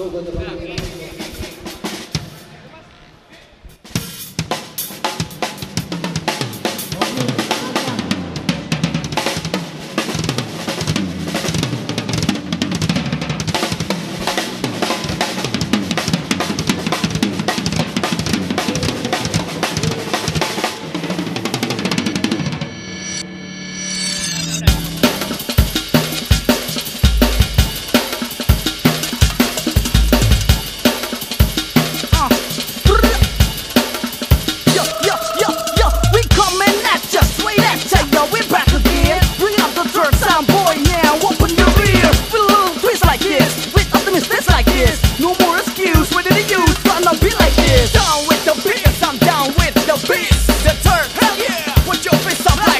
Go, go, go, go. No more excuse, what did they use? Trying to be like this. Down with the bass, I'm down with the bass The turn, hell yeah. Put your face up like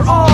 are all.